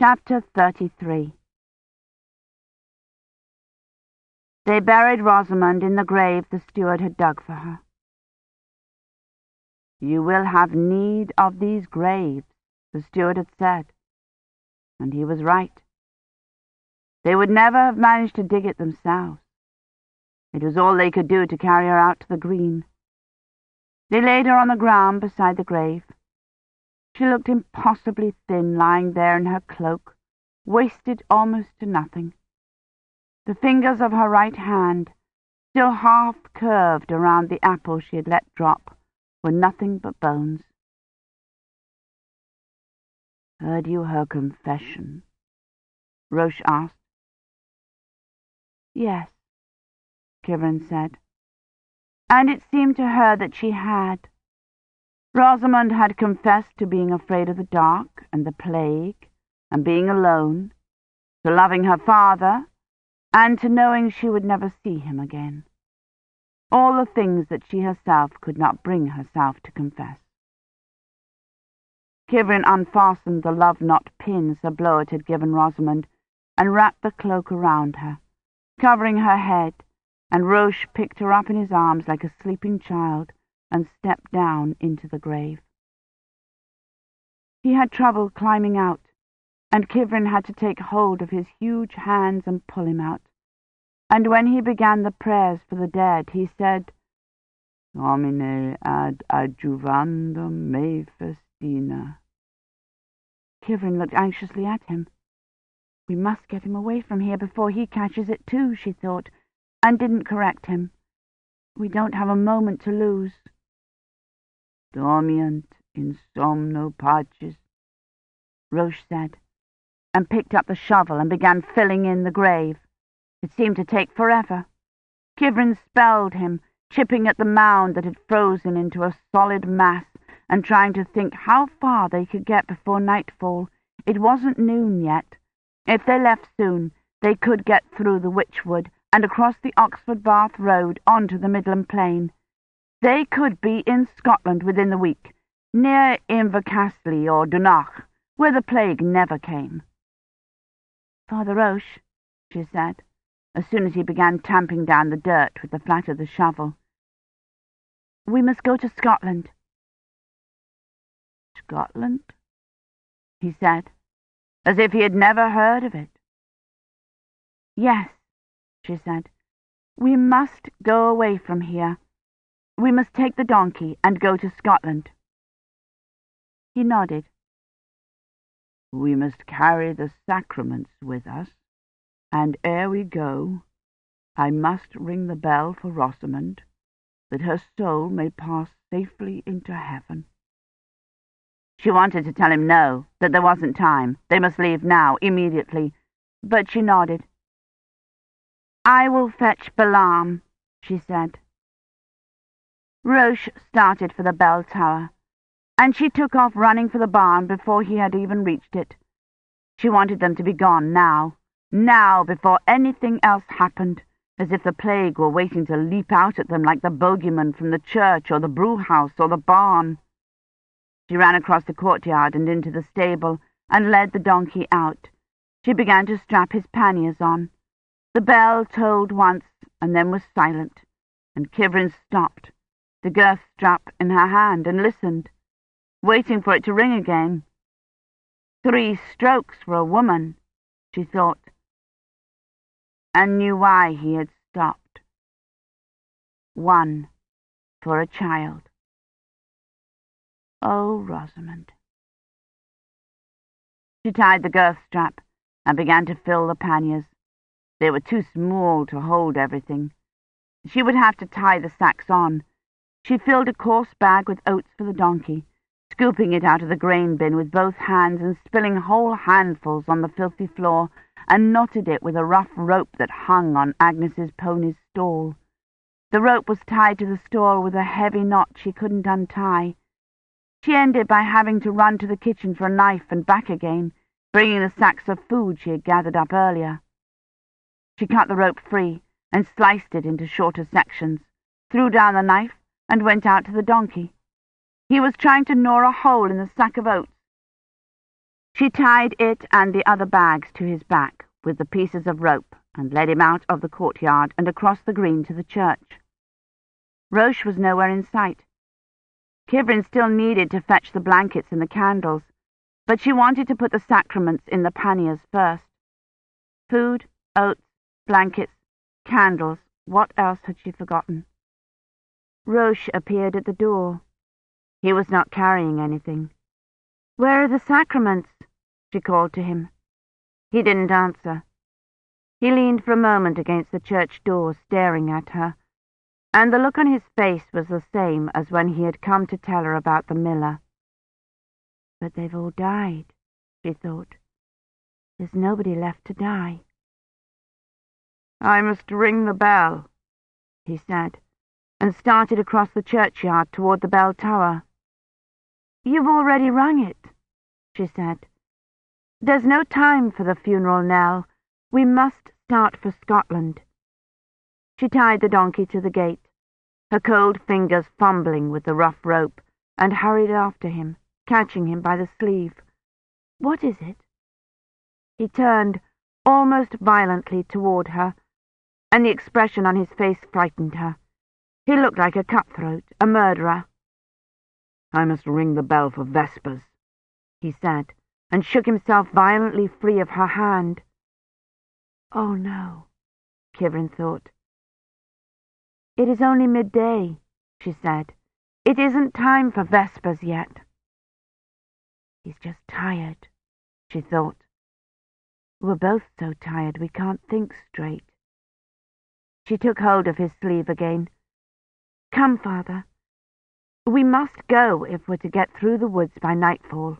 Chapter 33 They buried Rosamond in the grave the steward had dug for her. You will have need of these graves, the steward had said. And he was right. They would never have managed to dig it themselves. It was all they could do to carry her out to the green. They laid her on the ground beside the grave. She looked impossibly thin lying there in her cloak, wasted almost to nothing. The fingers of her right hand, still half curved around the apple she had let drop, were nothing but bones. Heard you her confession? Roche asked. Yes, Kivrin said. And it seemed to her that she had. Rosamond had confessed to being afraid of the dark and the plague and being alone, to loving her father, and to knowing she would never see him again. All the things that she herself could not bring herself to confess. Kivrin unfastened the love-knot pin Sir Bloet had given Rosamond and wrapped the cloak around her, covering her head, and Roche picked her up in his arms like a sleeping child and stepped down into the grave. He had trouble climbing out, and Kivrin had to take hold of his huge hands and pull him out. And when he began the prayers for the dead, he said, Domine ad adjuvandum me festina. Kivrin looked anxiously at him. We must get him away from here before he catches it too, she thought, and didn't correct him. We don't have a moment to lose. Dormiunt in somno pacis, Roche said, and picked up the shovel and began filling in the grave. It seemed to take forever. Kivrin spelled him, chipping at the mound that had frozen into a solid mass and trying to think how far they could get before nightfall. It wasn't noon yet. If they left soon, they could get through the Witchwood and across the Oxford-Bath road onto the Midland Plain. They could be in Scotland within the week, near Invercastley or Dunach, where the plague never came. Father Roche, she said, as soon as he began tamping down the dirt with the flat of the shovel. We must go to Scotland. Scotland? he said, as if he had never heard of it. Yes, she said, we must go away from here. We must take the donkey and go to Scotland. He nodded. We must carry the sacraments with us, and ere we go, I must ring the bell for Rosamond, that her soul may pass safely into heaven. She wanted to tell him no, that there wasn't time. They must leave now, immediately. But she nodded. I will fetch Balaam, she said. Roche started for the bell tower, and she took off running for the barn before he had even reached it. She wanted them to be gone now, now, before anything else happened, as if the plague were waiting to leap out at them like the bogeyman from the church or the brewhouse or the barn. She ran across the courtyard and into the stable and led the donkey out. She began to strap his panniers on. The bell tolled once and then was silent, and Kivrin stopped the girth strap in her hand, and listened, waiting for it to ring again. Three strokes for a woman, she thought, and knew why he had stopped. One for a child. Oh, Rosamond. She tied the girth strap and began to fill the panniers. They were too small to hold everything. She would have to tie the sacks on, she filled a coarse bag with oats for the donkey, scooping it out of the grain bin with both hands and spilling whole handfuls on the filthy floor, and knotted it with a rough rope that hung on Agnes's pony's stall. The rope was tied to the stall with a heavy knot she couldn't untie. She ended by having to run to the kitchen for a knife and back again, bringing the sacks of food she had gathered up earlier. She cut the rope free and sliced it into shorter sections, threw down the knife, and went out to the donkey. He was trying to gnaw a hole in the sack of oats. She tied it and the other bags to his back with the pieces of rope and led him out of the courtyard and across the green to the church. Roche was nowhere in sight. Kivrin still needed to fetch the blankets and the candles, but she wanted to put the sacraments in the panniers first. Food, oats, blankets, candles, what else had she forgotten? Roche appeared at the door. He was not carrying anything. Where are the sacraments? she called to him. He didn't answer. He leaned for a moment against the church door, staring at her, and the look on his face was the same as when he had come to tell her about the miller. But they've all died, she thought. There's nobody left to die. I must ring the bell, he said, and started across the churchyard toward the bell tower. You've already rung it, she said. There's no time for the funeral knell. We must start for Scotland. She tied the donkey to the gate, her cold fingers fumbling with the rough rope, and hurried after him, catching him by the sleeve. What is it? He turned almost violently toward her, and the expression on his face frightened her. He looked like a cutthroat, a murderer. I must ring the bell for vespers, he said, and shook himself violently free of her hand. Oh, no, Kivrin thought. It is only midday, she said. It isn't time for vespers yet. He's just tired, she thought. We're both so tired we can't think straight. She took hold of his sleeve again. Come, father. We must go if we're to get through the woods by nightfall.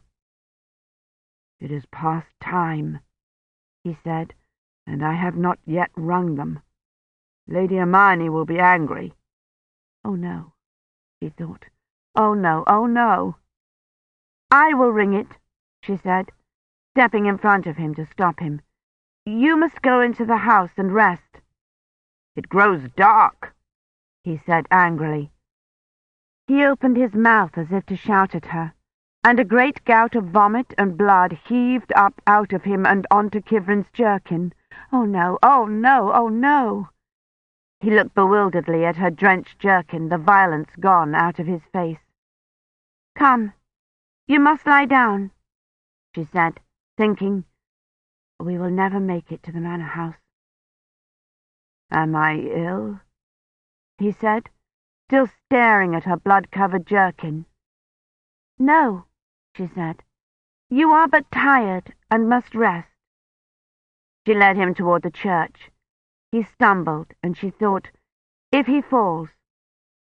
It is past time, he said, and I have not yet rung them. Lady Imeyne will be angry. Oh, no, he thought. Oh, no, oh, no. I will ring it, she said, stepping in front of him to stop him. You must go into the house and rest. It grows dark, he said angrily. He opened his mouth as if to shout at her, and a great gout of vomit and blood heaved up out of him and onto Kivrin's jerkin. Oh no, oh no, oh no! He looked bewilderedly at her drenched jerkin, the violence gone out of his face. Come, you must lie down, she said, thinking, we will never make it to the manor house. Am I ill? He said, still staring at her blood-covered jerkin. No, she said. You are but tired and must rest. She led him toward the church. He stumbled, and she thought, if he falls,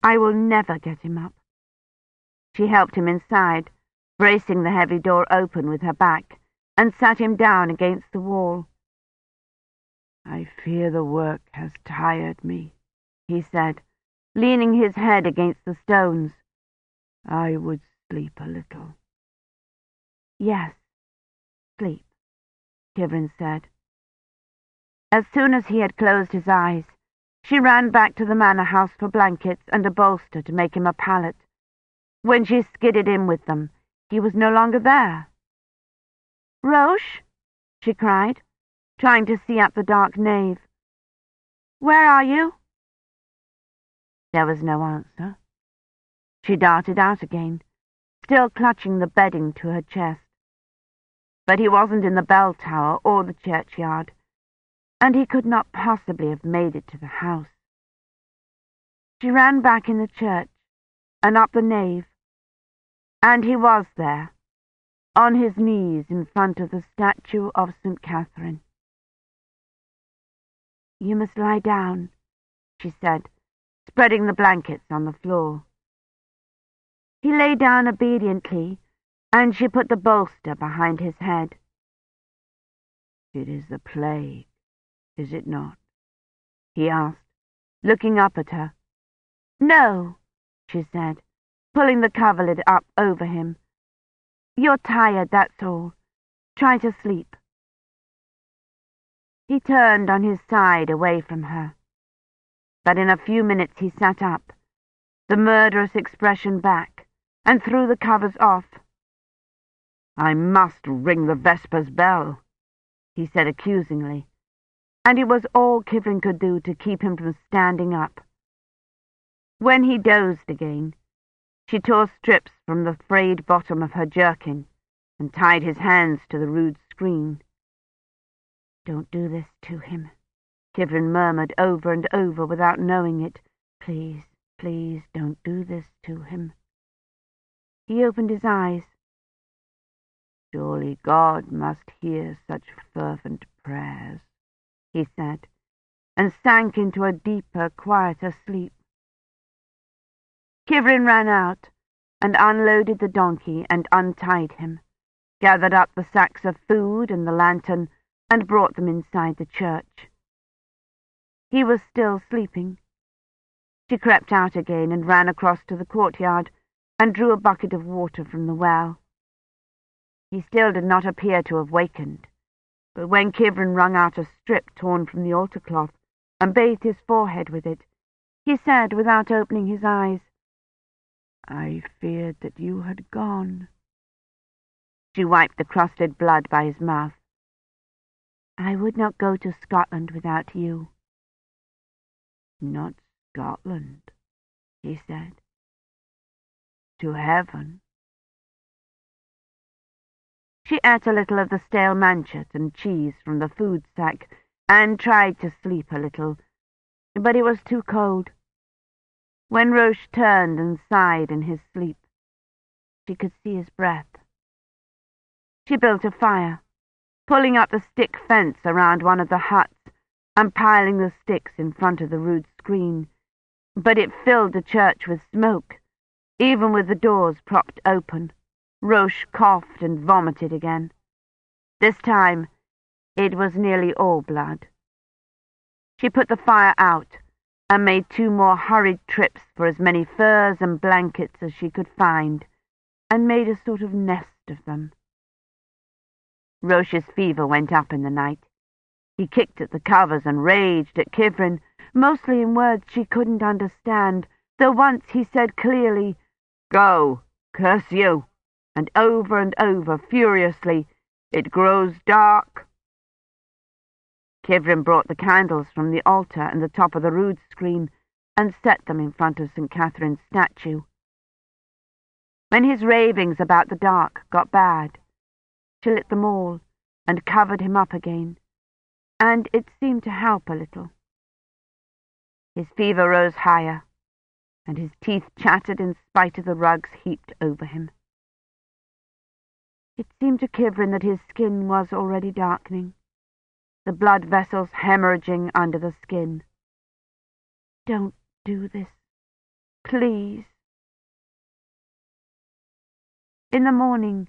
I will never get him up. She helped him inside, bracing the heavy door open with her back, and sat him down against the wall. I fear the work has tired me, he said, leaning his head against the stones. I would sleep a little. Yes, sleep, Kivrin said. As soon as he had closed his eyes, she ran back to the manor house for blankets and a bolster to make him a pallet. When she skidded in with them, he was no longer there. Roche, she cried trying to see up the dark nave. Where are you? There was no answer. She darted out again, still clutching the bedding to her chest. But he wasn't in the bell tower or the churchyard, and he could not possibly have made it to the house. She ran back in the church and up the nave, and he was there, on his knees in front of the statue of St. Catherine. You must lie down, she said, spreading the blankets on the floor. He lay down obediently, and she put the bolster behind his head. It is the plague, is it not? he asked, looking up at her. No, she said, pulling the coverlid up over him. You're tired, that's all. Try to sleep. He turned on his side away from her. But in a few minutes he sat up, the murderous expression back, and threw the covers off. I must ring the Vespers bell, he said accusingly, and it was all Kivrin could do to keep him from standing up. When he dozed again, she tore strips from the frayed bottom of her jerkin and tied his hands to the rood screen. Don't do this to him, Kivrin murmured over and over without knowing it. Please, please don't do this to him. He opened his eyes. Surely God must hear such fervent prayers, he said, and sank into a deeper, quieter sleep. Kivrin ran out and unloaded the donkey and untied him, gathered up the sacks of food and the lantern, and brought them inside the church. He was still sleeping. She crept out again and ran across to the courtyard and drew a bucket of water from the well. He still did not appear to have wakened, but when Kivrin wrung out a strip torn from the altar cloth and bathed his forehead with it, he said without opening his eyes, I feared that you had gone. She wiped the crusted blood by his mouth. I would not go to Scotland without you. Not Scotland, he said. To heaven. She ate a little of the stale manchet and cheese from the food sack and tried to sleep a little, but it was too cold. When Roche turned and sighed in his sleep, she could see his breath. She built a fire, pulling up the stick fence around one of the huts and piling the sticks in front of the rood screen, but it filled the church with smoke, even with the doors propped open. Roche coughed and vomited again. This time, it was nearly all blood. She put the fire out and made two more hurried trips for as many furs and blankets as she could find, and made a sort of nest of them. Roche's fever went up in the night. He kicked at the covers and raged at Kivrin, mostly in words she couldn't understand, though once he said clearly, Go, curse you, and over and over, furiously, It grows dark, Kivrin brought the candles from the altar and the top of the rood screen and set them in front of St. Catherine's statue. When his ravings about the dark got bad, she lit them all and covered him up again, and it seemed to help a little. His fever rose higher, and his teeth chattered in spite of the rugs heaped over him. It seemed to Kivrin that his skin was already darkening the blood vessels hemorrhaging under the skin. Don't do this, please. In the morning,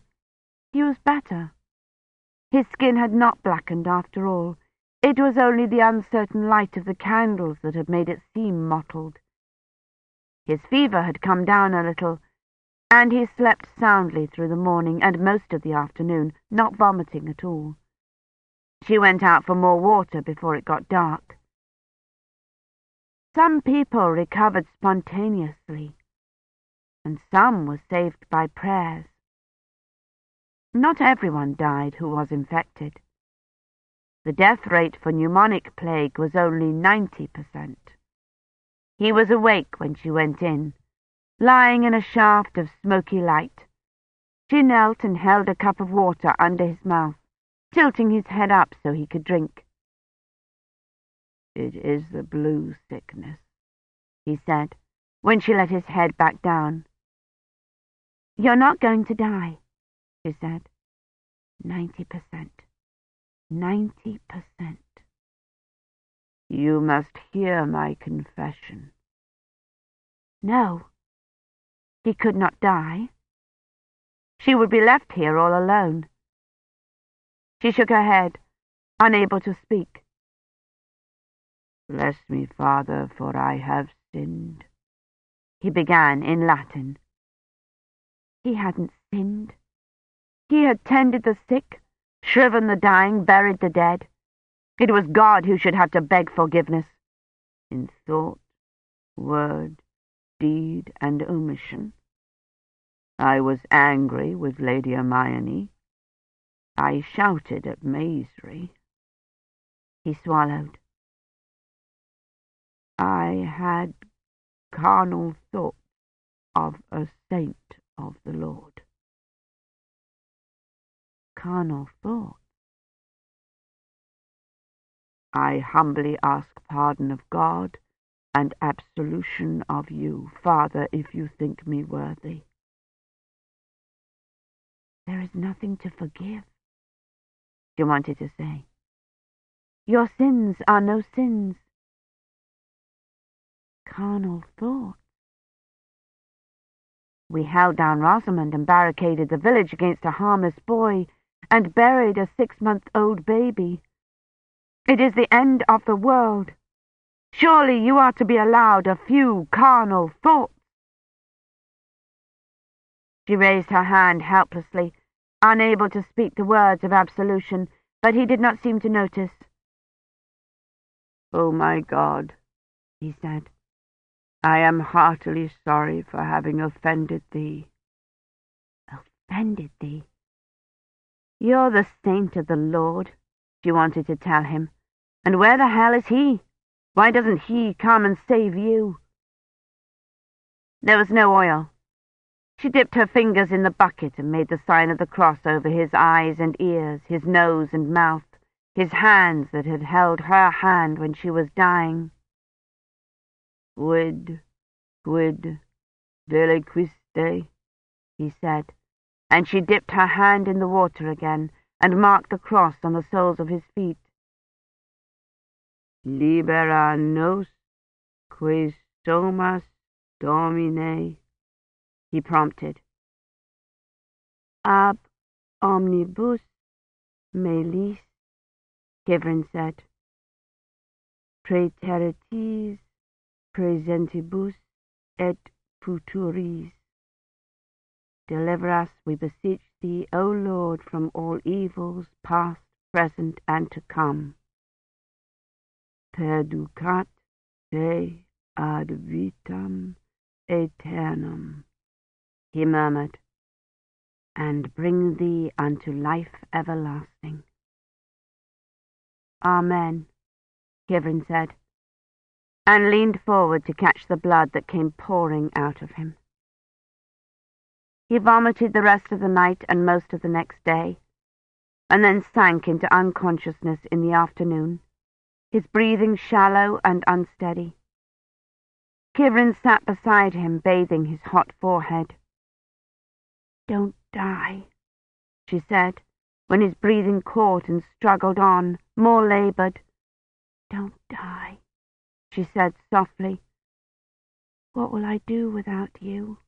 he was better. His skin had not blackened after all. It was only the uncertain light of the candles that had made it seem mottled. His fever had come down a little, and he slept soundly through the morning and most of the afternoon, not vomiting at all. She went out for more water before it got dark. Some people recovered spontaneously, and some were saved by prayers. Not everyone died who was infected. The death rate for pneumonic plague was only 90%. He was awake when she went in, lying in a shaft of smoky light. She knelt and held a cup of water under his mouth tilting his head up so he could drink. It is the blue sickness, he said, when she let his head back down. You're not going to die, she said. Ninety percent. Ninety percent. You must hear my confession. No. He could not die. She would be left here all alone. She shook her head, unable to speak. Bless me, Father, for I have sinned. He began in Latin. He hadn't sinned. He had tended the sick, shriven the dying, buried the dead. It was God who should have to beg forgiveness. In thought, word, deed, and omission. I was angry with Lady Imeyne, I shouted at Maisry. He swallowed. I had carnal thoughts of a saint of the Lord. Carnal thoughts? I humbly ask pardon of God and absolution of you, Father, if you think me worthy. There is nothing to forgive, she wanted to say. Your sins are no sins. Carnal thoughts. We held down Rosamond and barricaded the village against a harmless boy and buried a six-month-old baby. It is the end of the world. Surely you are to be allowed a few carnal thoughts. She raised her hand helplessly, unable to speak the words of absolution, but he did not seem to notice. Oh, my God, he said, I am heartily sorry for having offended thee. Offended thee? You're the saint of the Lord, she wanted to tell him. And where the hell is he? Why doesn't he come and save you? There was no oil. She dipped her fingers in the bucket and made the sign of the cross over his eyes and ears, his nose and mouth, his hands that had held her hand when she was dying. Quid, quid, deliquisti, he said, and she dipped her hand in the water again and marked the cross on the soles of his feet. Libera nos quis somas Domine, he prompted. Ab omnibus malis, Kivrin said. Praeteritis presentibus et futuris. Deliver us, we beseech thee, O Lord, from all evils, past, present, and to come perducat te ad vitam aeternam, he murmured, and bring thee unto life everlasting. Amen, Kivrin said, and leaned forward to catch the blood that came pouring out of him. He vomited the rest of the night and most of the next day, and then sank into unconsciousness in the afternoon his breathing shallow and unsteady. Kivrin sat beside him, bathing his hot forehead. Don't die, she said, when his breathing caught and struggled on, more laboured. Don't die, she said softly. What will I do without you?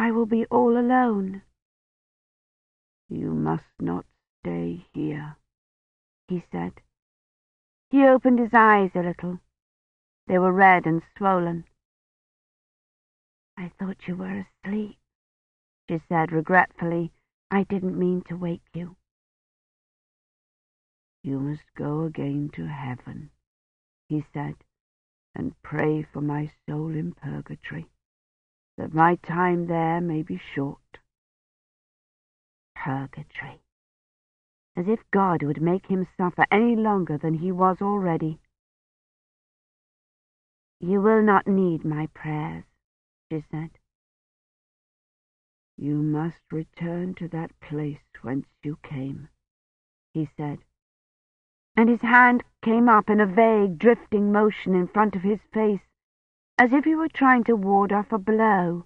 I will be all alone. You must not stay here, he said. He opened his eyes a little. They were red and swollen. I thought you were asleep, she said regretfully. I didn't mean to wake you. You must go again to heaven, he said, and pray for my soul in purgatory, that my time there may be short. Purgatory as if God would make him suffer any longer than he was already. You will not need my prayers, she said. You must return to that place whence you came, he said, and his hand came up in a vague, drifting motion in front of his face, as if he were trying to ward off a blow.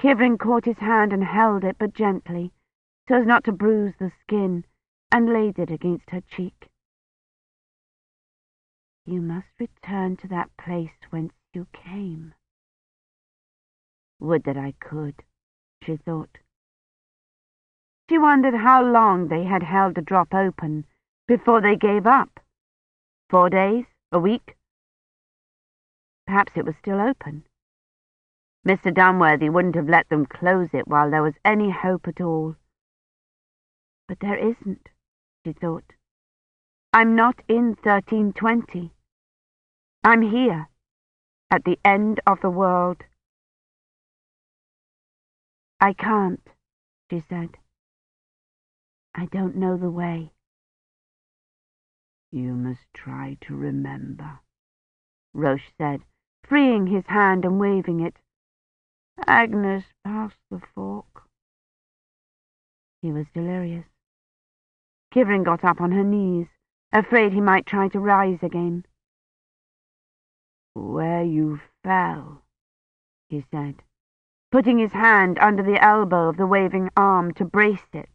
Kivrin caught his hand and held it, but gently, so as not to bruise the skin, and laid it against her cheek. You must return to that place whence you came. Would that I could, she thought. She wondered how long they had held the drop open before they gave up. Four days? A week? Perhaps it was still open. Mr. Dunworthy wouldn't have let them close it while there was any hope at all. But there isn't, she thought. I'm not in 1320. I'm here, at the end of the world. I can't, she said. I don't know the way. You must try to remember, Roche said, freeing his hand and waving it. Agnes passed the fork. He was delirious. Kivrin got up on her knees, afraid he might try to rise again. Where you fell, he said, putting his hand under the elbow of the waving arm to brace it,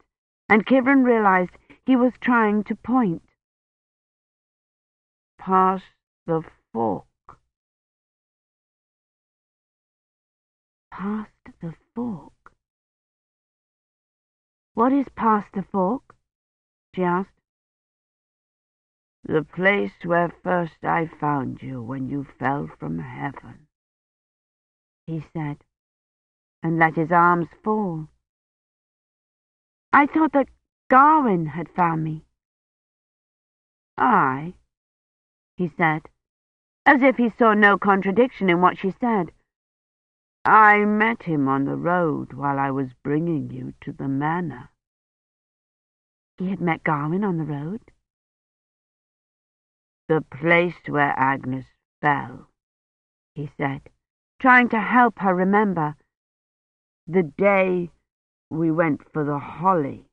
and Kivrin realized he was trying to point. Past the fork. Past the fork. What is past the fork? she asked. The place where first I found you when you fell from heaven, he said, and let his arms fall. I thought that Gawyn had found me. I, he said, as if he saw no contradiction in what she said. I met him on the road while I was bringing you to the manor. He had met Gawyn on the road? The place where Agnes fell, he said, trying to help her remember. The day we went for the holly.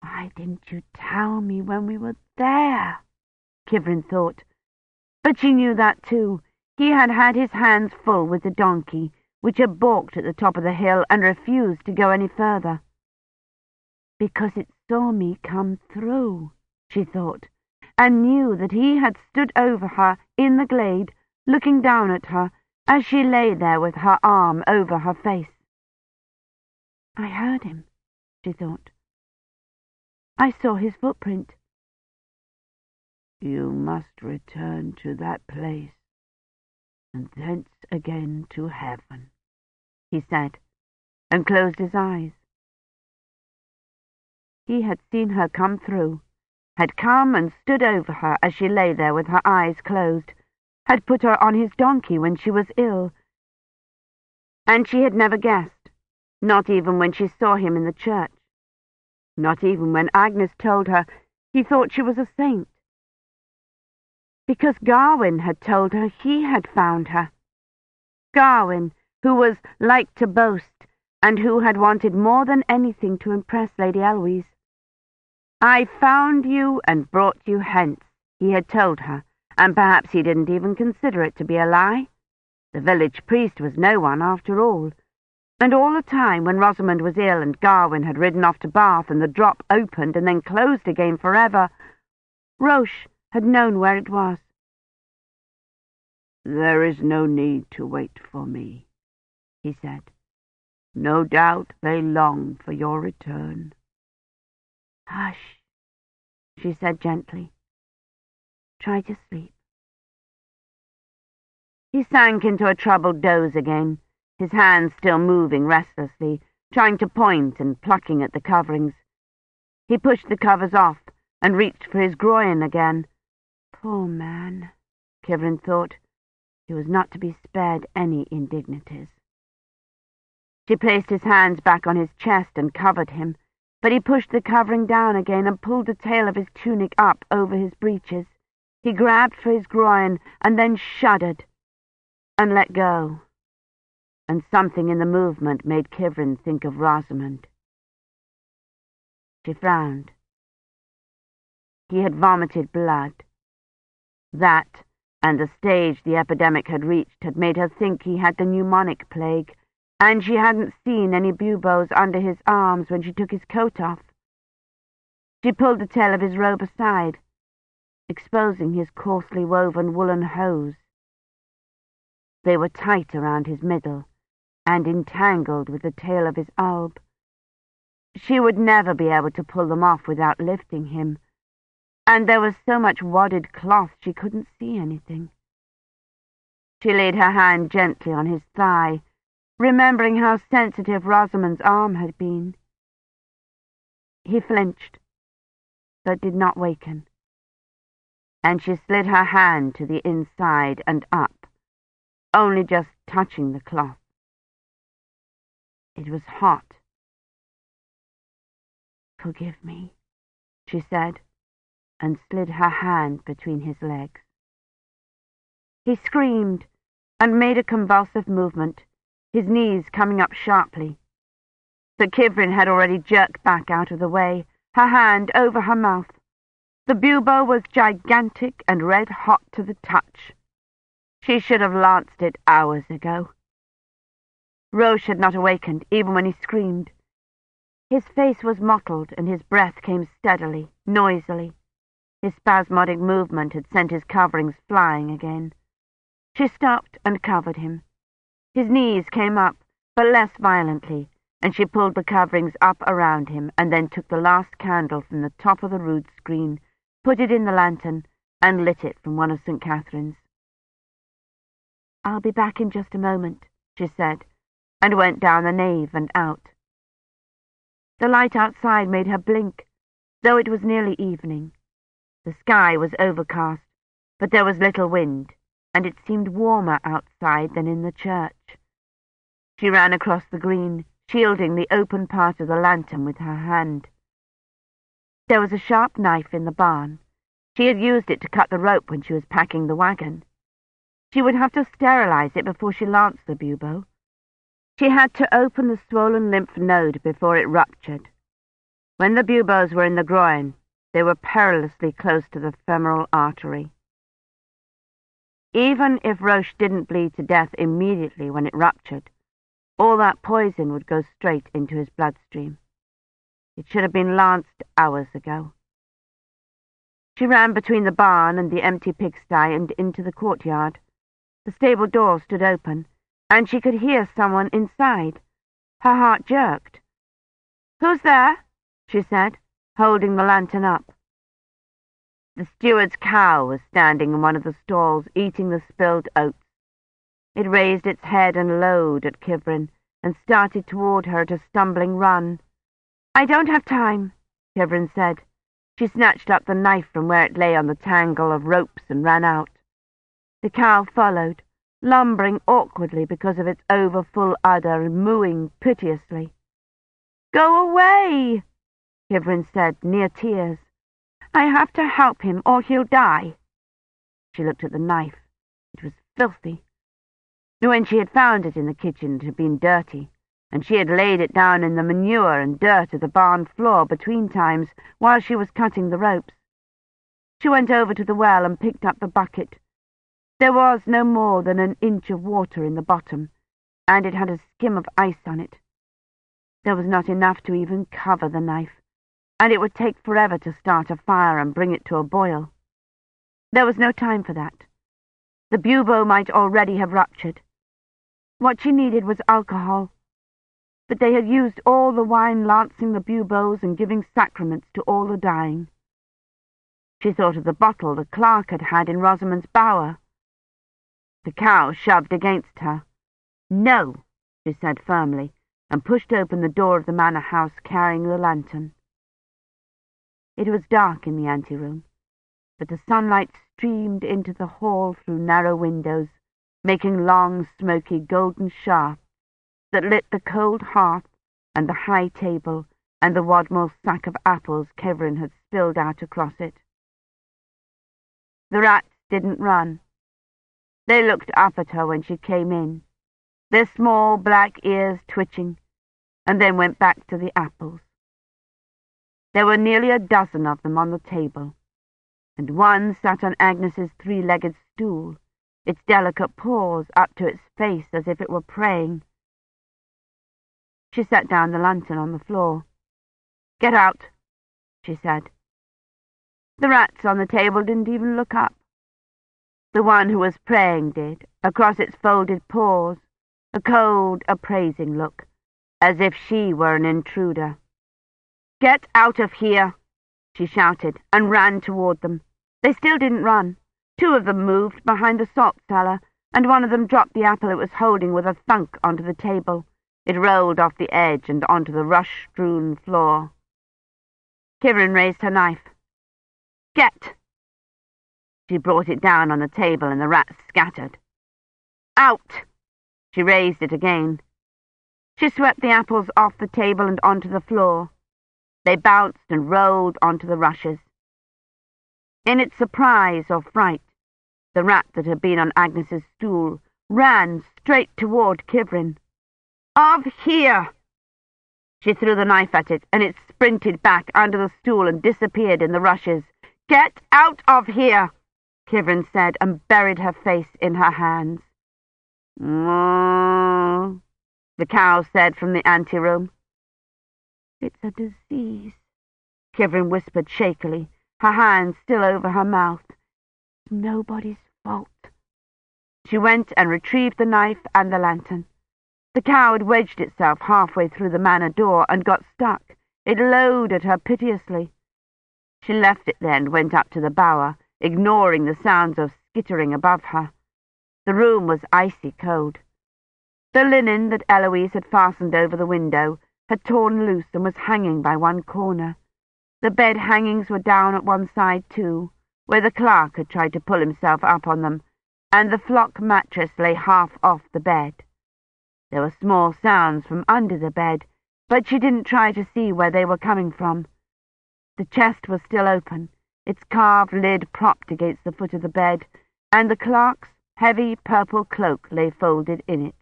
Why didn't you tell me when we were there? Kivrin thought. But she knew that too. He had had his hands full with the donkey, which had balked at the top of the hill and refused to go any further. Because it saw me come through, she thought, and knew that he had stood over her in the glade, looking down at her as she lay there with her arm over her face. I heard him, she thought. I saw his footprint. You must return to that place, and thence again to heaven, he said, and closed his eyes. He had seen her come through, had come and stood over her as she lay there with her eyes closed, had put her on his donkey when she was ill, and she had never guessed, not even when she saw him in the church, not even when Agnes told her he thought she was a saint, because Gawyn had told her he had found her. Gawyn, who was like to boast, and who had wanted more than anything to impress Lady Eloise. I found you and brought you hence, he had told her, and perhaps he didn't even consider it to be a lie. The village priest was no one, after all. And all the time, when Rosamond was ill and Gawyn had ridden off to Bath and the drop opened and then closed again forever, Roche had known where it was. There is no need to wait for me, he said. No doubt they long for your return. Hush, she said gently. Try to sleep. He sank into a troubled doze again, his hands still moving restlessly, trying to point and plucking at the coverings. He pushed the covers off and reached for his groin again. Poor man, Kivrin thought. He was not to be spared any indignities. She placed his hands back on his chest and covered him, but he pushed the covering down again and pulled the tail of his tunic up over his breeches. He grabbed for his groin and then shuddered and let go. And something in the movement made Kivrin think of Rosamond. She frowned. He had vomited blood. That, and the stage the epidemic had reached, had made her think he had the pneumonic plague, and she hadn't seen any buboes under his arms when she took his coat off. She pulled the tail of his robe aside, exposing his coarsely woven woolen hose. They were tight around his middle and entangled with the tail of his alb. She would never be able to pull them off without lifting him, and there was so much wadded cloth she couldn't see anything. She laid her hand gently on his thigh, remembering how sensitive Rosamond's arm had been. He flinched, but did not waken, and she slid her hand to the inside and up, only just touching the cloth. It was hot, forgive me, she said, and slid her hand between his legs. He screamed and made a convulsive movement, his knees coming up sharply. But Kivrin had already jerked back out of the way, her hand over her mouth. The bubo was gigantic and red-hot to the touch. She should have lanced it hours ago. Roche had not awakened, even when he screamed. His face was mottled, and his breath came steadily, noisily. His spasmodic movement had sent his coverings flying again. She stopped and covered him. His knees came up, but less violently, and she pulled the coverings up around him and then took the last candle from the top of the rood screen, put it in the lantern, and lit it from one of St. Catherine's. I'll be back in just a moment, she said, and went down the nave and out. The light outside made her blink, though it was nearly evening. The sky was overcast, but there was little wind, and it seemed warmer outside than in the church. She ran across the green, shielding the open part of the lantern with her hand. There was a sharp knife in the barn. She had used it to cut the rope when she was packing the wagon. She would have to sterilize it before she lanced the bubo. She had to open the swollen lymph node before it ruptured. When the buboes were in the groin, they were perilously close to the femoral artery. Even if Roche didn't bleed to death immediately when it ruptured, all that poison would go straight into his bloodstream. It should have been lanced hours ago. She ran between the barn and the empty pigsty and into the courtyard. The stable door stood open, and she could hear someone inside. Her heart jerked. Who's there? she said, holding the lantern up. The steward's cow was standing in one of the stalls, eating the spilled oats. It raised its head and lowed at Kivrin, and started toward her at a stumbling run. I don't have time, Kivrin said. She snatched up the knife from where it lay on the tangle of ropes and ran out. The cow followed, lumbering awkwardly because of its over-full udder and mooing piteously. Go away, Kivrin said, near tears. I have to help him or he'll die. She looked at the knife. It was filthy. When she had found it in the kitchen, it had been dirty, and she had laid it down in the manure and dirt of the barn floor between times while she was cutting the ropes. She went over to the well and picked up the bucket there was no more than an inch of water in the bottom, and it had a skim of ice on it. There was not enough to even cover the knife, and it would take forever to start a fire and bring it to a boil. There was no time for that. The bubo might already have ruptured. What she needed was alcohol, but they had used all the wine lancing the buboes and giving sacraments to all the dying. She thought of the bottle the clerk had had in Rosamond's bower, the cow shoved against her. No, she said firmly, and pushed open the door of the manor house carrying the lantern. It was dark in the anteroom, but the sunlight streamed into the hall through narrow windows, making long, smoky, golden shafts that lit the cold hearth and the high table and the wadmal sack of apples Kivrin had spilled out across it. The rats didn't run. They looked up at her when she came in, their small black ears twitching, and then went back to the apples. There were nearly a dozen of them on the table, and one sat on Agnes's three-legged stool, its delicate paws up to its face as if it were praying. She set down the lantern on the floor. Get out, she said. The rats on the table didn't even look up. The one who was praying did, across its folded paws, a cold, appraising look, as if she were an intruder. Get out of here, she shouted, and ran toward them. They still didn't run. Two of them moved behind the salt cellar, and one of them dropped the apple it was holding with a thunk onto the table. It rolled off the edge and onto the rush-strewn floor. Kivrin raised her knife. Get! She brought it down on the table and the rats scattered. Out! She raised it again. She swept the apples off the table and onto the floor. They bounced and rolled onto the rushes. In its surprise or fright, the rat that had been on Agnes's stool ran straight toward Kivrin. Of here! She threw the knife at it, and it sprinted back under the stool and disappeared in the rushes. Get out of here! Kivrin said, and buried her face in her hands. Moo, the cow said from the anteroom. It's a disease, Kivrin whispered shakily, her hands still over her mouth. It's nobody's fault. She went and retrieved the knife and the lantern. The cow had wedged itself halfway through the manor door and got stuck. It lowed at her piteously. She left it then and went up to the bower, ignoring the sounds of skittering above her. The room was icy cold. The linen that Eliwys had fastened over the window had torn loose and was hanging by one corner. The bed hangings were down at one side too, where the clerk had tried to pull himself up on them, and the flock mattress lay half off the bed. There were small sounds from under the bed, but she didn't try to see where they were coming from. The chest was still open, its carved lid propped against the foot of the bed, and the clerk's heavy purple cloak lay folded in it.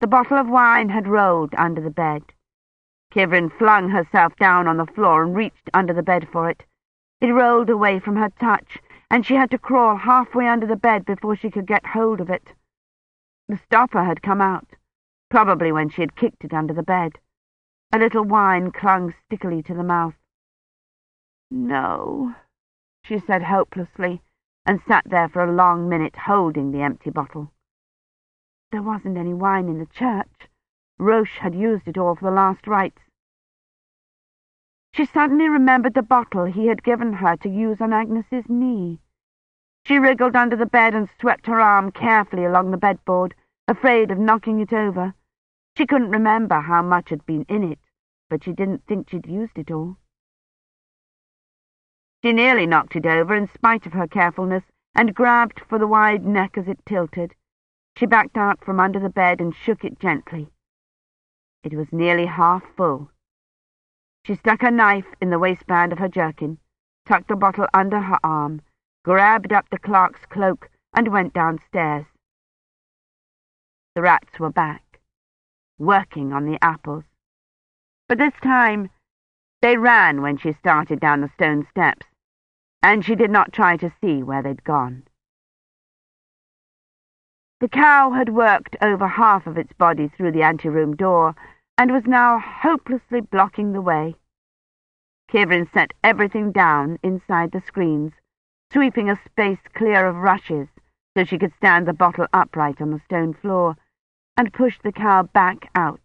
The bottle of wine had rolled under the bed. Kivrin flung herself down on the floor and reached under the bed for it. It rolled away from her touch, and she had to crawl halfway under the bed before she could get hold of it. The stopper had come out, probably when she had kicked it under the bed. A little wine clung stickily to the mouth. No, she said hopelessly, and sat there for a long minute holding the empty bottle. There wasn't any wine in the church. Roche had used it all for the last rites. She suddenly remembered the bottle he had given her to use on Agnes's knee. She wriggled under the bed and swept her arm carefully along the bedboard, afraid of knocking it over. She couldn't remember how much had been in it, but she didn't think she'd used it all. She nearly knocked it over in spite of her carefulness, and grabbed for the wide neck as it tilted. She backed out from under the bed and shook it gently. It was nearly half full. She stuck her knife in the waistband of her jerkin, tucked the bottle under her arm, grabbed up the clerk's cloak, and went downstairs. The rats were back, working on the apples. But this time they ran when she started down the stone steps, and she did not try to see where they'd gone. The cow had worked over half of its body through the anteroom door, and was now hopelessly blocking the way. Kivrin set everything down inside the screens, sweeping a space clear of rushes so she could stand the bottle upright on the stone floor, and pushed the cow back out,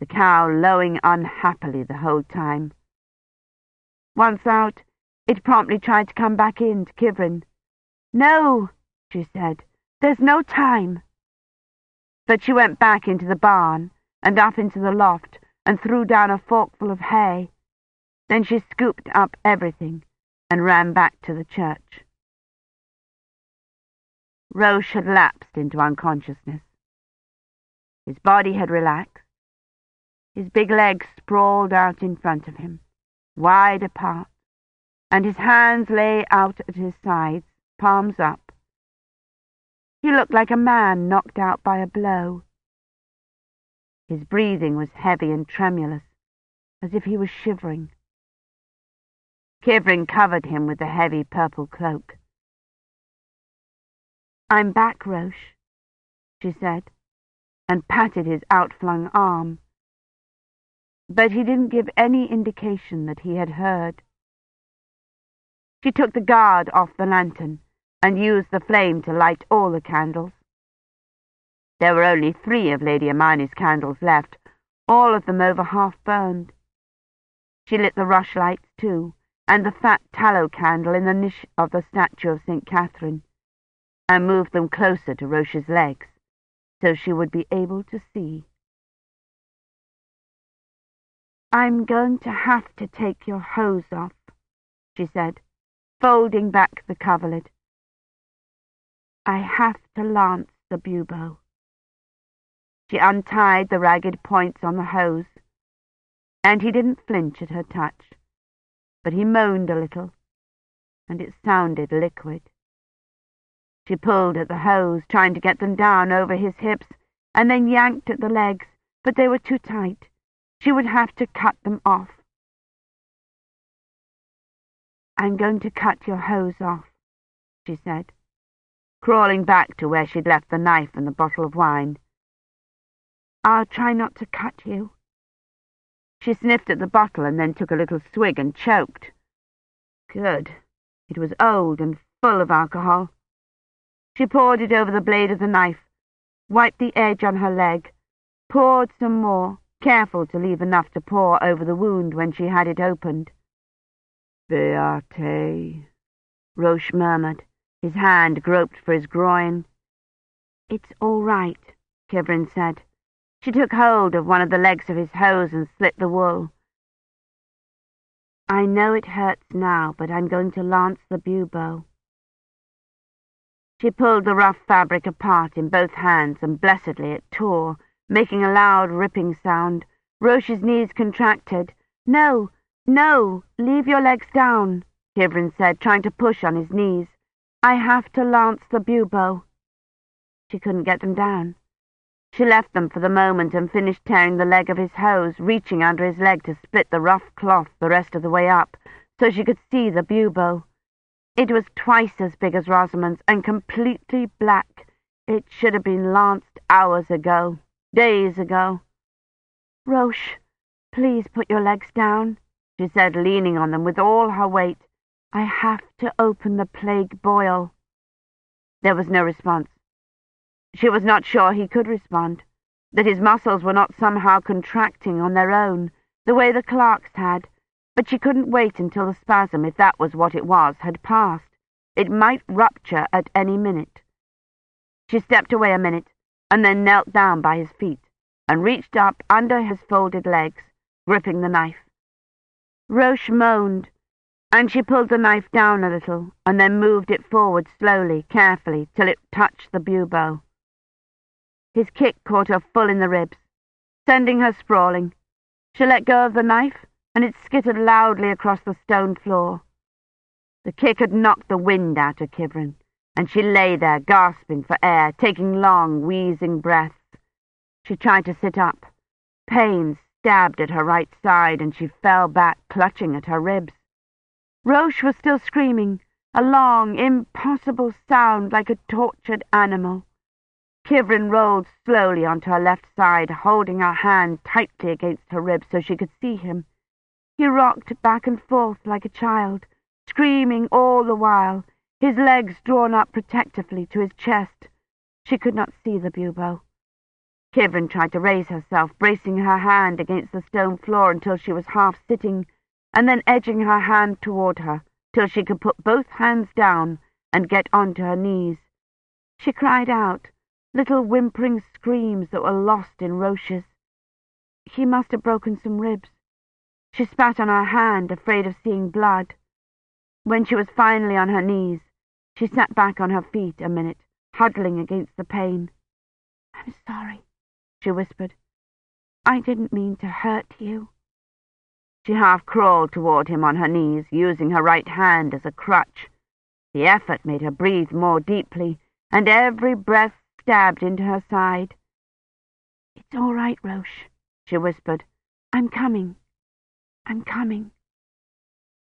the cow lowing unhappily the whole time. Once out, it promptly tried to come back in to Kivrin. No, she said. There's no time. But she went back into the barn and up into the loft and threw down a forkful of hay. Then she scooped up everything and ran back to the church. Roche had lapsed into unconsciousness. His body had relaxed. His big legs sprawled out in front of him, wide apart, and his hands lay out at his sides, palms up. He looked like a man knocked out by a blow. His breathing was heavy and tremulous, as if he was shivering. Kivrin covered him with the heavy purple cloak. I'm back, Roche, she said, and patted his outflung arm. But he didn't give any indication that he had heard. She took the guard off the lantern and used the flame to light all the candles. There were only three of Lady Imeyne's candles left, all of them over half burned. She lit the rushlights too, and the fat tallow candle in the niche of the statue of St. Catherine, and moved them closer to Roche's legs, so she would be able to see. I'm going to have to take your hose off, she said, folding back the coverlid. I have to lance the bubo. She untied the ragged points on the hose. and he didn't flinch at her touch, but he moaned a little, and it sounded liquid. She pulled at the hose, trying to get them down over his hips, and then yanked at the legs, but they were too tight. She would have to cut them off. I'm going to cut your hose off, she said, crawling back to where she'd left the knife and the bottle of wine. I'll try not to cut you. She sniffed at the bottle and then took a little swig and choked. Good. It was old and full of alcohol. She poured it over the blade of the knife, wiped the edge on her leg, poured some more, careful to leave enough to pour over the wound when she had it opened. Beate, Roche murmured. His hand groped for his groin. It's all right, Kivrin said. She took hold of one of the legs of his hose and slit the wool. I know it hurts now, but I'm going to lance the bubo. She pulled the rough fabric apart in both hands, and blessedly it tore, making a loud ripping sound. Roche's knees contracted. No, no, leave your legs down, Kivrin said, trying to push on his knees. I have to lance the bubo. She couldn't get them down. She left them for the moment and finished tearing the leg of his hose, reaching under his leg to split the rough cloth the rest of the way up, so she could see the bubo. It was twice as big as Rosamond's and completely black. It should have been lanced hours ago days ago. Roche, please put your legs down, she said, leaning on them with all her weight. I have to open the plague boil. There was no response. She was not sure he could respond, that his muscles were not somehow contracting on their own, the way the clerk's had, but she couldn't wait until the spasm, if that was what it was, had passed. It might rupture at any minute. She stepped away a minute, and then knelt down by his feet and reached up under his folded legs, gripping the knife. Roche moaned, and she pulled the knife down a little and then moved it forward slowly, carefully, till it touched the bubo. His kick caught her full in the ribs, sending her sprawling. She let go of the knife, and it skittered loudly across the stone floor. The kick had knocked the wind out of Kivrin and she lay there gasping for air, taking long, wheezing breaths. She tried to sit up. Pain stabbed at her right side, and she fell back, clutching at her ribs. Roche was still screaming, a long, impossible sound like a tortured animal. Kivrin rolled slowly onto her left side, holding her hand tightly against her ribs so she could see him. He rocked back and forth like a child, screaming all the while, his legs drawn up protectively to his chest. She could not see the bubo. Kivrin tried to raise herself, bracing her hand against the stone floor until she was half sitting, and then edging her hand toward her till she could put both hands down and get onto her knees. She cried out, little whimpering screams that were lost in Roche's. He must have broken some ribs. She spat on her hand, afraid of seeing blood. When she was finally on her knees, she sat back on her feet a minute, huddling against the pain. I'm sorry, she whispered. I didn't mean to hurt you. She half crawled toward him on her knees, using her right hand as a crutch. The effort made her breathe more deeply, and every breath stabbed into her side. It's all right, Roche, she whispered. I'm coming. I'm coming.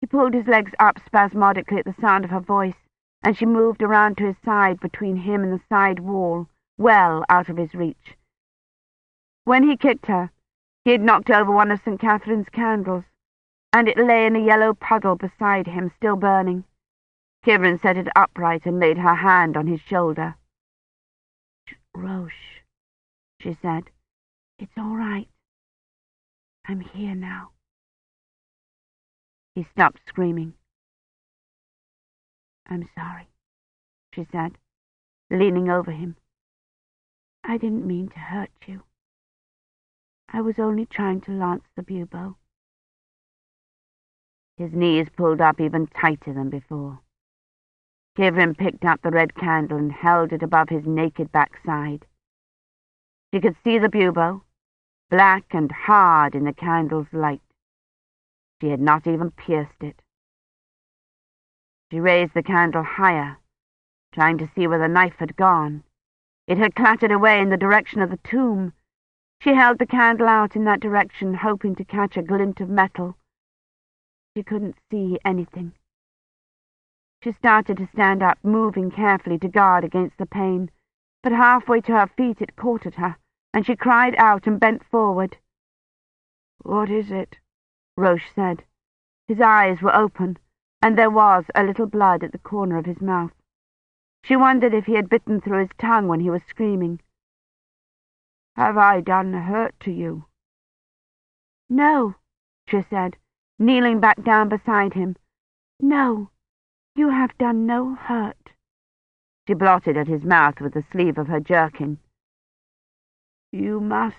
He pulled his legs up spasmodically at the sound of her voice and she moved around to his side between him and the side wall, well out of his reach. When he kicked her, he had knocked over one of St. Catherine's candles, and it lay in a yellow puddle beside him, still burning. Kivrin set it upright and laid her hand on his shoulder. Roche, she said, it's all right. I'm here now. He stopped screaming. I'm sorry, she said, leaning over him. I didn't mean to hurt you. I was only trying to lance the bubo. His knees pulled up even tighter than before. Kivrin picked up the red candle and held it above his naked backside. She could see the bubo, black and hard in the candle's light. She had not even pierced it. She raised the candle higher, trying to see where the knife had gone. It had clattered away in the direction of the tomb. She held the candle out in that direction, hoping to catch a glint of metal. She couldn't see anything. She started to stand up, moving carefully to guard against the pain, but halfway to her feet it caught at her, and she cried out and bent forward. What is it? Roche said. His eyes were open, and there was a little blood at the corner of his mouth. She wondered if he had bitten through his tongue when he was screaming. Have I done hurt to you? No, she said, kneeling back down beside him. No, you have done no hurt. She blotted at his mouth with the sleeve of her jerkin. You must,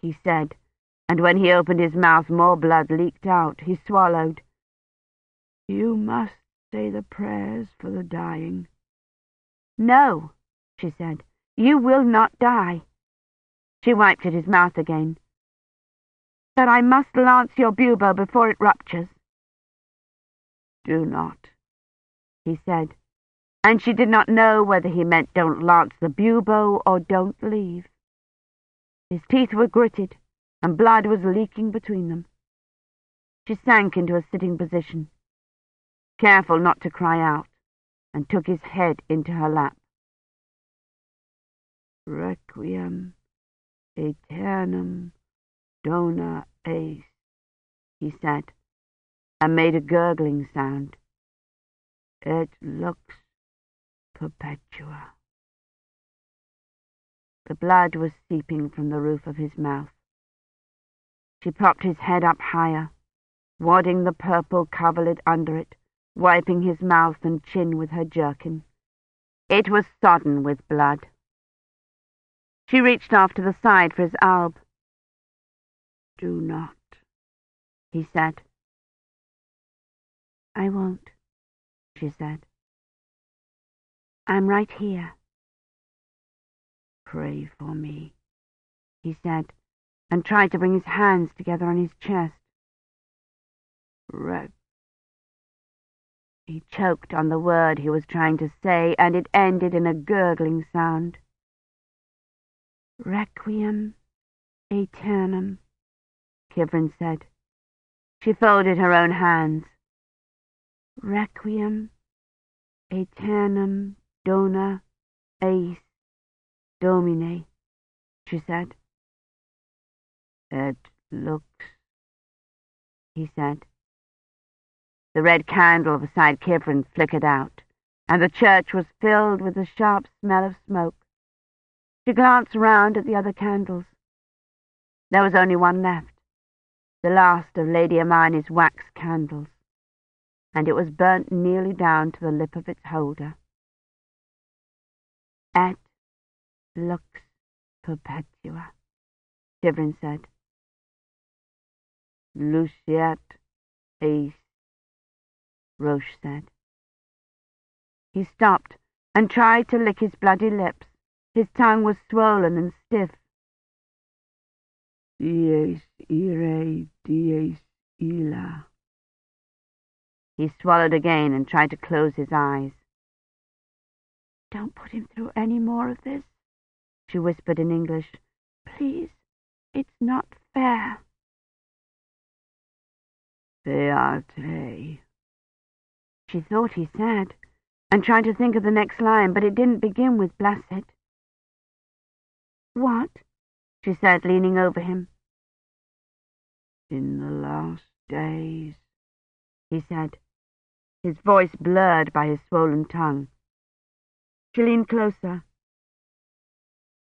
he said, and when he opened his mouth more blood leaked out. He swallowed. You must say the prayers for the dying. No, she said. You will not die. She wiped at his mouth again. But I must lance your bubo before it ruptures. Do not, he said, and she did not know whether he meant don't lance the bubo or don't leave. His teeth were gritted, and blood was leaking between them. She sank into a sitting position, careful not to cry out, and took his head into her lap. Requiem aeternam dona eis, he said, and made a gurgling sound. Et lux perpetua. The blood was seeping from the roof of his mouth. She propped his head up higher, wadding the purple coverlid under it, wiping his mouth and chin with her jerkin. It was sodden with blood. She reached off to the side for his alb. Do not, he said. I won't, she said. I'm right here. Pray for me, he said, and tried to bring his hands together on his chest. Rep. He choked on the word he was trying to say, and it ended in a gurgling sound. Requiem aeternam, Kivrin said. She folded her own hands. Requiem aeternam dona eis domine, she said. Et lux, he said. The red candle beside Kivrin flickered out, and the church was filled with the sharp smell of smoke. She glanced round at the other candles. There was only one left, the last of Lady Imeyne's wax candles, and it was burnt nearly down to the lip of its holder. Et lux perpetua, Kivrin said. Luceat eis, Roche said. He stopped and tried to lick his bloody lips. His tongue was swollen and stiff. Dies irae, dies illa. He swallowed again and tried to close his eyes. Don't put him through any more of this, she whispered in English. Please, it's not fair. Beate. She thought he said, and tried to think of the next line, but it didn't begin with blessed. What? she said, leaning over him. In the last days, he said, his voice blurred by his swollen tongue. She leaned closer.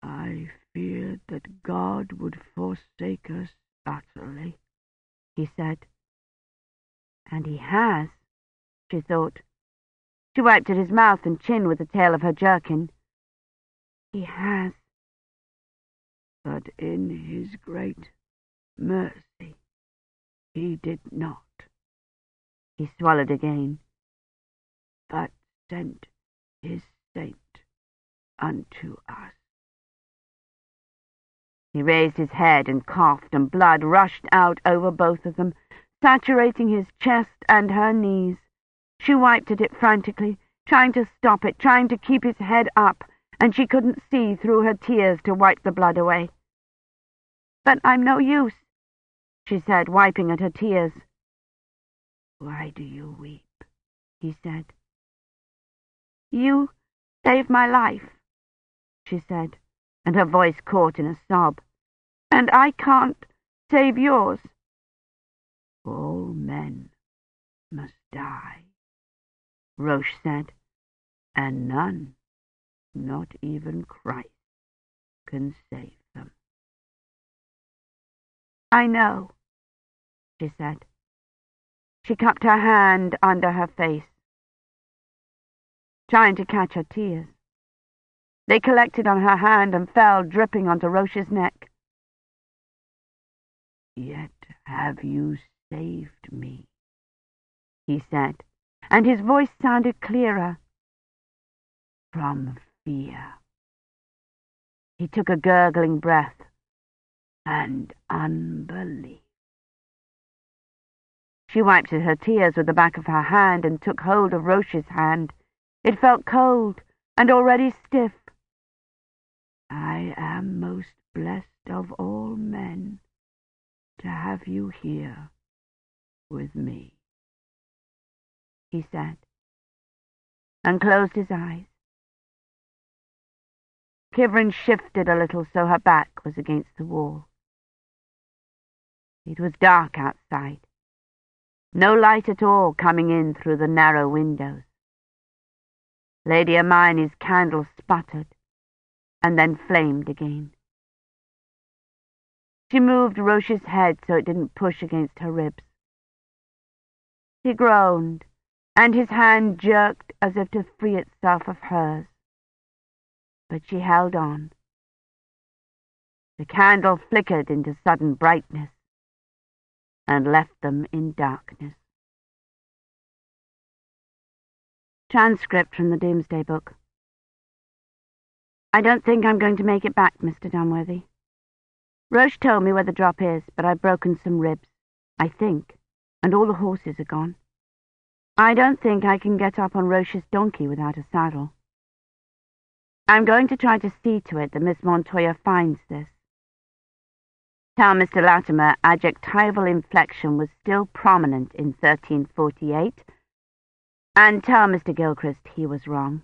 I feared that God would forsake us utterly, he said. And he has, she thought. She wiped at his mouth and chin with the tail of her jerkin. He has. But in his great mercy he did not. He swallowed again. But sent his saint unto us. He raised his head and coughed, and blood rushed out over both of them, saturating his chest and her knees. She wiped at it frantically, trying to stop it, trying to keep his head up, and she couldn't see through her tears to wipe the blood away. But I'm no use, she said, wiping at her tears. Why do you weep? he said. You saved my life, she said and her voice caught in a sob. And I can't save yours. All men must die, Roche said, and none, not even Christ, can save them. I know, she said. She cupped her hand under her face, trying to catch her tears. They collected on her hand and fell dripping onto Roche's neck. Yet have you saved me, he said, and his voice sounded clearer. From fear. He took a gurgling breath. And unbelief. She wiped her tears with the back of her hand and took hold of Roche's hand. It felt cold and already stiff. I am most blessed of all men to have you here with me, he said, and closed his eyes. Kivrin shifted a little so her back was against the wall. It was dark outside, no light at all coming in through the narrow windows. Lady Imeyne's candle sputtered, and then flamed again. She moved Roche's head so it didn't push against her ribs. He groaned, and his hand jerked as if to free itself of hers. But she held on. The candle flickered into sudden brightness and left them in darkness. Transcript from the Doomsday Book I don't think I'm going to make it back, Mr. Dunworthy. Roche told me where the drop is, but I've broken some ribs, I think, and all the horses are gone. I don't think I can get up on Roche's donkey without a saddle. I'm going to try to see to it that Miss Montoya finds this. Tell Mr. Latimer adjectival inflection was still prominent in 1348, and tell Mr. Gilchrist he was wrong.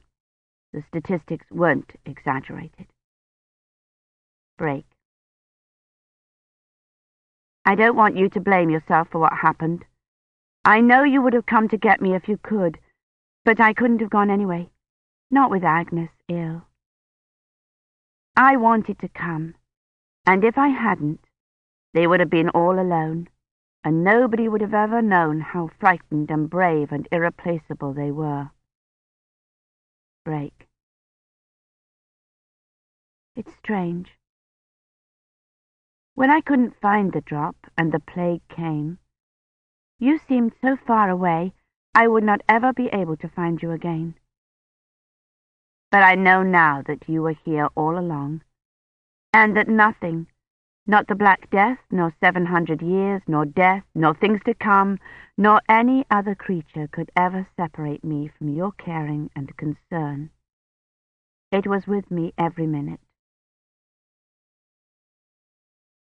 The statistics weren't exaggerated. Break. I don't want you to blame yourself for what happened. I know you would have come to get me if you could, but I couldn't have gone anyway. Not with Agnes ill. I wanted to come, and if I hadn't, they would have been all alone, and nobody would have ever known how frightened and brave and irreplaceable they were. Break. It's strange. When I couldn't find the drop and the plague came, you seemed so far away I would not ever be able to find you again. But I know now that you were here all along, and that nothing, not the Black Death, nor seven hundred years, nor death, nor things to come, nor any other creature could ever separate me from your caring and concern. It was with me every minute